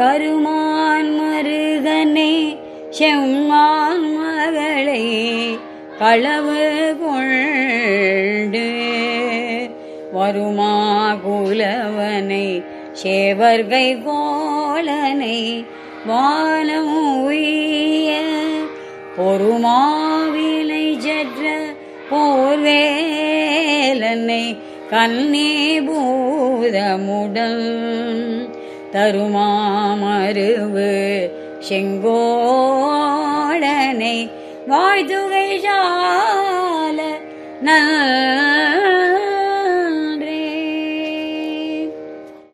கருமான் மருகனே செம்மான் மகளே களவு கொண்டு வருமா குலவனை சேவர்கை கோலனை வானம் உய்ய பொறுமாவினை ஜற்ற போர்வேலனை கண்ணே பூதமுடன் தருமாமருவு. செங்கோடனை வாழ்த்துகை சால நல்